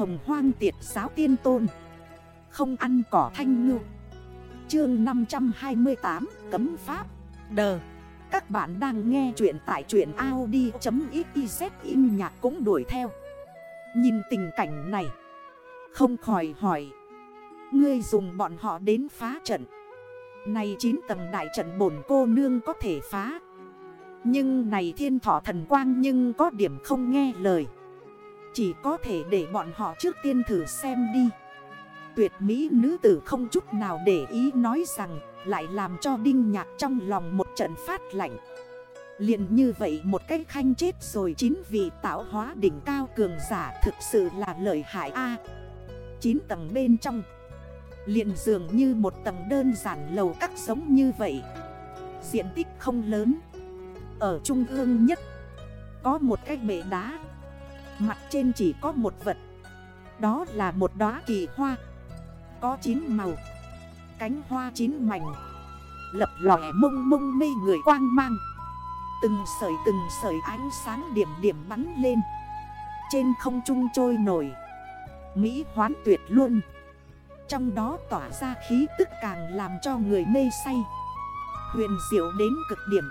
hồng hoang tiệt giáo tiên tôn. Không ăn cỏ thanh ngư. Chương 528 Cấm Pháp. Đờ. Các bạn đang nghe chuyện tại chuyện Audi.xyz im nhạc cũng đuổi theo. Nhìn tình cảnh này. Không khỏi hỏi. Ngươi dùng bọn họ đến phá trận. Này 9 tầng đại trận bổn cô nương có thể phá. Nhưng này thiên thọ thần quang nhưng có điểm không nghe lời. Chỉ có thể để bọn họ trước tiên thử xem đi. Tuyệt mỹ nữ tử không chút nào để ý nói rằng Lại làm cho đinh nhạc trong lòng một trận phát lạnh. Liền như vậy một cách khanh chết rồi chín vị tạo hóa đỉnh cao cường giả thực sự là lợi hại A. À, 9 tầng bên trong. Liền dường như một tầng đơn giản lầu các giống như vậy. Diện tích không lớn. Ở trung ương nhất Có một cái bể đá. Mặt trên chỉ có một vật. Đó là một đóa kỳ hoa. Có 9 màu. Cánh hoa chín mảnh. Lập lòe mông mông mê người quang mang. Từng sợi từng sợi ánh sáng điểm điểm bắn lên. Trên không trung trôi nổi. Mỹ hoán tuyệt luôn Trong đó tỏa ra khí tức càng làm cho người mê say. Huyền diệu đến cực điểm.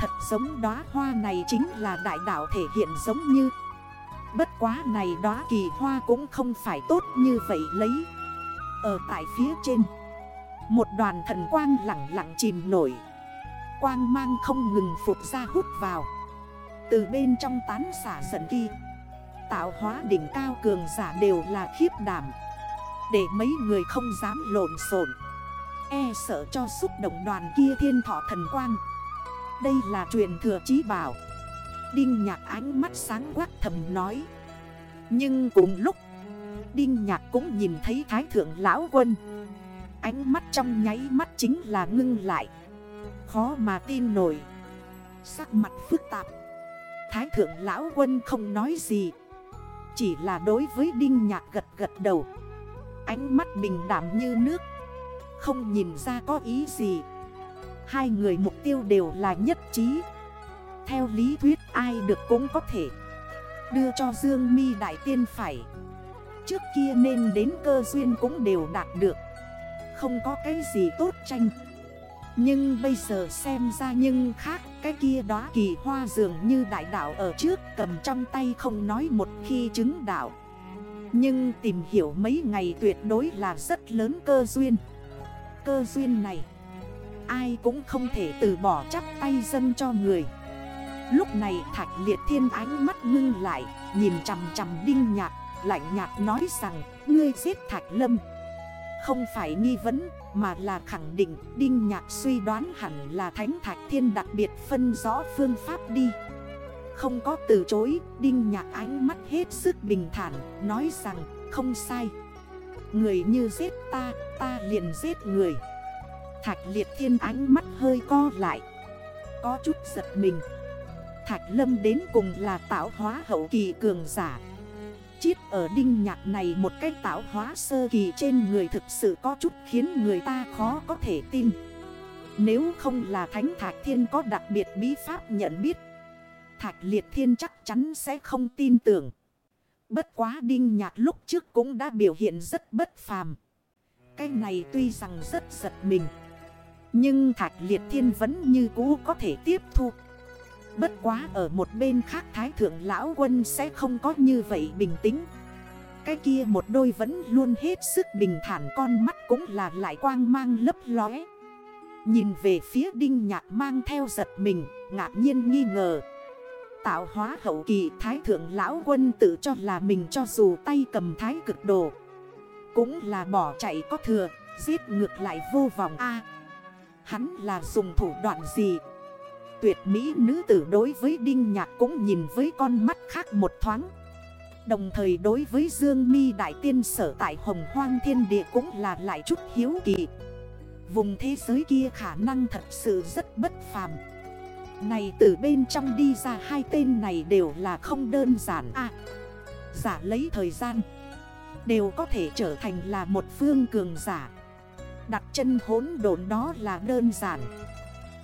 Thật giống đóa hoa này chính là đại đạo thể hiện giống như Bất quá này đóa kỳ hoa cũng không phải tốt như vậy lấy. Ở tại phía trên, Một đoàn thần quang lặng lặng chìm nổi. Quang mang không ngừng phục ra hút vào. Từ bên trong tán xả giận kỳ Tạo hóa đỉnh cao cường giả đều là khiếp đảm. Để mấy người không dám lộn xộn E sợ cho xúc động đoàn kia thiên thọ thần quang. Đây là truyền thừa chí bảo. Đinh nhạc ánh mắt sáng quát thầm nói. Nhưng cùng lúc, Đinh nhạc cũng nhìn thấy thái thượng lão quân. Ánh mắt trong nháy mắt chính là ngưng lại. Khó mà tin nổi. Sắc mặt phức tạp. Thái thượng lão quân không nói gì. Chỉ là đối với đinh nhạc gật gật đầu. Ánh mắt bình đảm như nước. Không nhìn ra có ý gì. Hai người mục tiêu đều là nhất trí. Theo lý thuyết ai được cũng có thể Đưa cho Dương mi Đại Tiên phải. Trước kia nên đến cơ duyên cũng đều đạt được. Không có cái gì tốt tranh. Nhưng bây giờ xem ra nhưng khác, Cái kia đó kỳ hoa dường như đại đạo ở trước, Cầm trong tay không nói một khi chứng đạo. Nhưng tìm hiểu mấy ngày tuyệt đối là rất lớn cơ duyên. Cơ duyên này, Ai cũng không thể từ bỏ chắp tay dân cho người. Lúc này thạch liệt thiên ánh mắt ngưng lại Nhìn chằm chằm đinh nhạt Lạnh nhạt nói rằng Ngươi giết thạch lâm. Không phải nghi vấn mà là khẳng định. Đinh Nhạc suy đoán hẳn là Thánh Thạch Thiên đặc biệt phân rõ phương pháp đi. Không có từ chối. Đinh Nhạc ánh mắt hết sức bình thản Nói rằng không sai. Người như giết ta, ta liền giết người. Thạch liệt thiên ánh mắt hơi co lại Có chút giật mình. Thạch lâm đến cùng là tạo hóa hậu kỳ cường giả. Chiết ở đinh nhạc này một cách tạo hóa sơ kỳ trên người thực sự có chút khiến người ta khó có thể tin. Nếu không là Thánh Thạch Thiên có đặc biệt bí pháp nhận biết, Thạch Liệt Thiên chắc chắn sẽ không tin tưởng. Bất quá đinh nhạc lúc trước cũng đã biểu hiện rất bất phàm. Cái này tuy rằng rất giật mình, Nhưng Thạch Liệt Thiên vẫn như cũ có thể tiếp thu. Bất quá ở một bên khác Thái Thượng Lão Quân sẽ không có như vậy bình tĩnh. Cái kia một đôi vẫn luôn hết sức bình thản, con mắt cũng là lại quang mang lấp lóe. Nhìn về phía đinh nhạc mang theo giật mình, Ngạc nhiên nghi ngờ. Tạo hóa hậu kỳ, Thái Thượng Lão Quân tự cho là mình cho dù tay cầm thái cực đồ, Cũng là bỏ chạy có thừa, Giết ngược lại vô vòng A. Hắn là dùng thủ đoạn gì? Tuyệt mỹ nữ tử đối với Đinh Nhạc cũng nhìn với con mắt khác một thoáng. Đồng thời đối với Dương mi Đại Tiên sở tại Hồng Hoang Thiên Địa cũng là lại chút hiếu kỳ. Vùng thế giới kia khả năng thật sự rất bất phàm. Này từ bên trong đi ra hai tên này đều là không đơn giản à Giả lấy thời gian, Đều có thể trở thành là một phương cường giả. Đặt chân hốn đồn đó là đơn giản.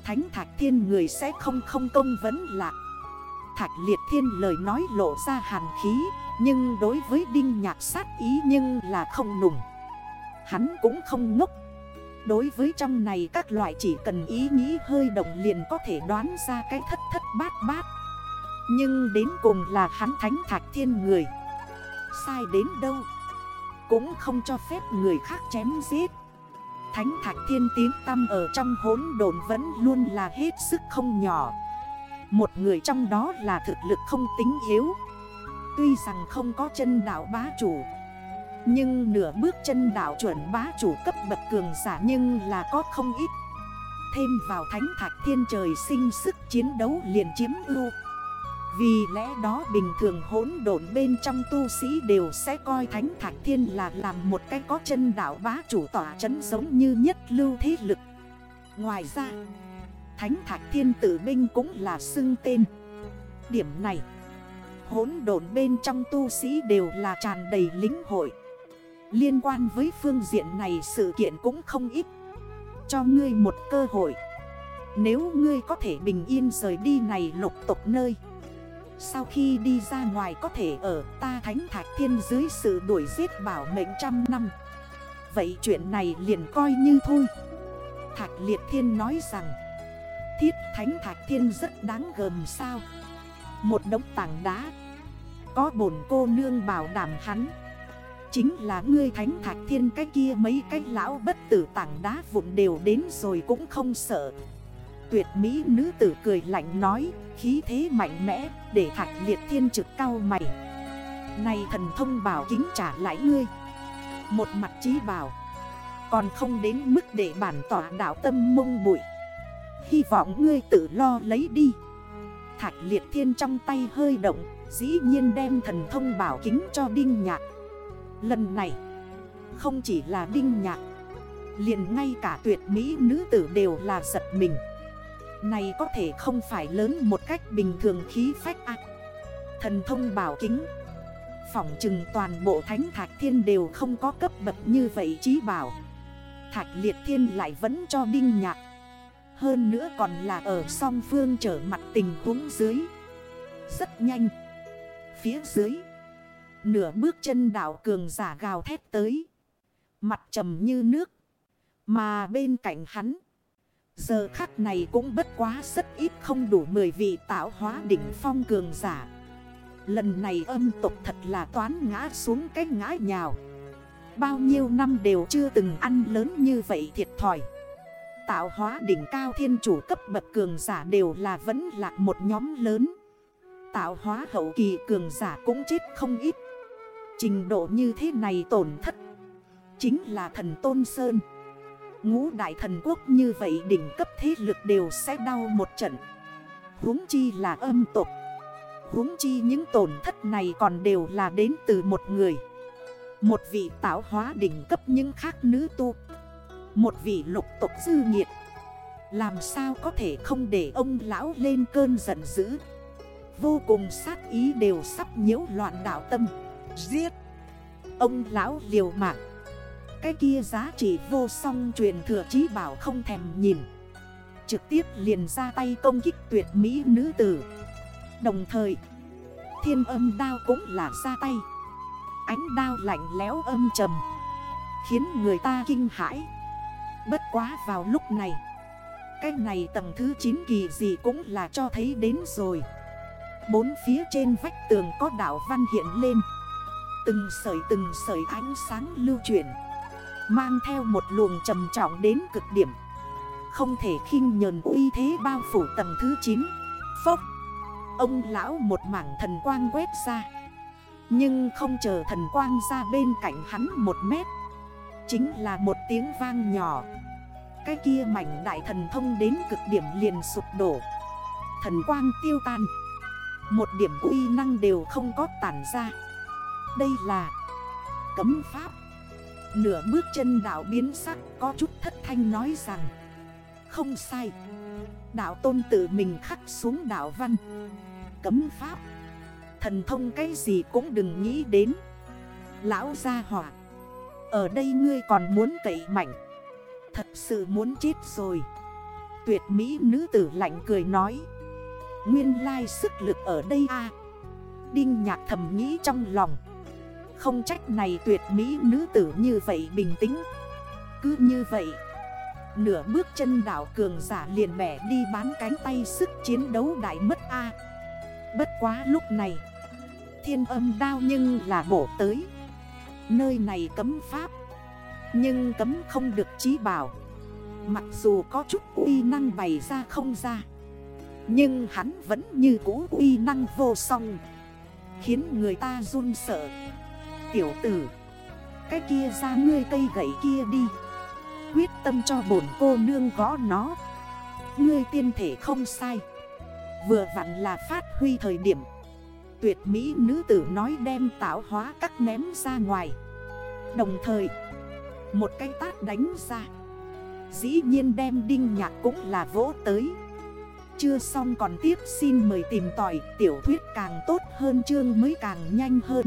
Thánh Thạch Thiên người sẽ không không công vấn lạc. Thạch Liệt Thiên lời nói lộ ra hàn khí, Nhưng đối với Đinh Nhạc sát ý nhưng là không nùng. Hắn cũng không ngốc. Đối với trong này các loại chỉ cần ý nghĩ hơi động liền có thể đoán ra cái thất thất bát bát. Nhưng đến cùng là hắn thánh thạch thiên người. Sai đến đâu? Cũng không cho phép người khác chém giết. Thánh thạch thiên tiếng tâm ở trong hốn đồn vẫn luôn là hết sức không nhỏ. Một người trong đó là thực lực không tính yếu. Tuy rằng không có chân đảo bá chủ, Nhưng nửa bước chân đảo chuẩn bá chủ cấp bậc cường giả nhưng là có không ít. Thêm vào thánh thạch thiên trời sinh sức chiến đấu liền chiếm ưu. Vì lẽ đó bình thường hỗn độn bên trong tu sĩ đều sẽ coi thánh thạch thiên là làm một cái có chân đảo bá chủ tỏa chấn giống như nhất lưu thế lực. Ngoài ra, Thánh thạch thiên tử binh cũng là xưng tên. Điểm này, hỗn độn bên trong tu sĩ đều là tràn đầy lính hội. Liên quan với phương diện này sự kiện cũng không ít. Cho ngươi một cơ hội. Nếu ngươi có thể bình yên rời đi này lục tục nơi sau khi đi ra ngoài có thể ở ta thánh thạch thiên dưới sự đuổi giết bảo mệnh trăm năm. Vậy chuyện này liền coi như thôi. Thạch liệt thiên nói rằng, Thiết thánh thạch thiên rất đáng gờm sao? Một đống tảng đá. Có bổn cô nương bảo đảm hắn. Chính là ngươi thánh thạch thiên cái kia mấy cái lão bất tử tảng đá vụn đều đến rồi cũng không sợ. Tuyệt mỹ nữ tử cười lạnh nói, Khí thế mạnh mẽ, để thạch liệt thiên trực cao mày. Này thần thông bảo kính trả lại ngươi. Một mặt trí bảo. Còn không đến mức để bản tỏa đảo tâm mông bụi. Hy vọng ngươi tự lo lấy đi. Thạch liệt thiên trong tay hơi động, Dĩ nhiên đem thần thông bảo kính cho Đinh Nhạc. Lần này, Không chỉ là Đinh Nhạc, liền ngay cả tuyệt mỹ nữ tử đều là giật mình. Này có thể không phải lớn một cách bình thường khí phách ác Thần thông bảo kính. Phỏng chừng toàn bộ thánh thạch thiên đều không có cấp bậc như vậy chí bảo. Thạch liệt thiên lại vẫn cho đinh nhạc. Hơn nữa còn là ở song phương trở mặt tình huống dưới. Rất nhanh. Phía dưới. Nửa bước chân đảo cường giả gào thét tới. Mặt trầm như nước. Mà bên cạnh hắn. Giờ khắc này cũng bất quá rất ít không đủ 10 vị tạo hóa đỉnh phong cường giả. Lần này âm tục thật là toán ngã xuống cái ngã nhào. Bao nhiêu năm đều chưa từng ăn lớn như vậy thiệt thòi. Tạo hóa đỉnh cao thiên chủ cấp bậc cường giả đều là vẫn là một nhóm lớn. Tạo hóa hậu kỳ cường giả cũng chết không ít. Trình độ như thế này tổn thất Chính là thần Tôn Sơn. Ngũ đại thần quốc như vậy đỉnh cấp thế lực đều sẽ đau một trận. Huống chi là âm tộc, huống chi những tổn thất này còn đều là đến từ một người. Một vị tạo hóa đỉnh cấp những khác nữ tu. Một vị lục tộc dư nhiệt Làm sao có thể không để ông lão lên cơn giận dữ? Vô cùng sát ý đều sắp nhiễu loạn đảo tâm. Giết! Ông lão liều mạng. Cái kia giá trị vô song truyền thừa chí bảo không thèm nhìn. Trực tiếp liền ra tay công kích tuyệt mỹ nữ tử. Đồng thời, Thiên âm đao cũng là ra tay. Ánh đao lạnh lẽo âm trầm, Khiến người ta kinh hãi. Bất quá vào lúc này, Cái này tầng thứ 9 kỳ gì cũng là cho thấy đến rồi. Bốn phía trên vách tường có đảo văn hiện lên. Từng sợi từng sợi ánh sáng lưu chuyển. Mang theo một luồng trầm trọng đến cực điểm. Không thể khinh nhờn uy thế bao phủ tầng thứ 9 Phốc! Ông lão một mảng thần quang quét ra. Nhưng không chờ thần quang ra bên cạnh hắn một mét, Chính là một tiếng vang nhỏ. Cái kia mảnh đại thần thông đến cực điểm liền sụp đổ. Thần quang tiêu tan. Một điểm uy năng đều không có tản ra. Đây là Cấm pháp. Nửa bước chân đảo biến sắc, Có chút thất thanh nói rằng, Không sai. Đảo tôn tự mình khắc xuống đảo văn. Cấm pháp. Thần thông cái gì cũng đừng nghĩ đến. Lão gia hỏa, ở đây ngươi còn muốn cậy mạnh. Thật sự muốn chết rồi. Tuyệt mỹ nữ tử lạnh cười nói, Nguyên lai sức lực ở đây à Đinh nhạc thầm nghĩ trong lòng. Không trách này tuyệt mỹ nữ tử như vậy bình tĩnh. Cứ như vậy, Nửa bước chân đảo cường giả liền mẻ đi bán cánh tay sức chiến đấu đại mất A. Bất quá lúc này, Thiên âm đao nhưng là bổ tới. Nơi này cấm pháp, Nhưng cấm không được trí bảo. Mặc dù có chút uy năng bày ra không ra, Nhưng hắn vẫn như cũ uy năng vô song, Khiến người ta run sợ. Tiểu tử. Cái kia ra ngươi cây gãy kia đi. Quyết tâm cho bổn cô nương gõ nó. Ngươi tiên thể không sai. Vừa vặn là phát huy thời điểm. Tuyệt mỹ nữ tử nói đem tạo hóa các ném ra ngoài. Đồng thời, Một cái tát đánh ra. Dĩ nhiên đem đinh nhạc cũng là vỗ tới. Chưa xong còn tiếp xin mời tìm tỏi Tiểu thuyết càng tốt hơn chương mới càng nhanh hơn.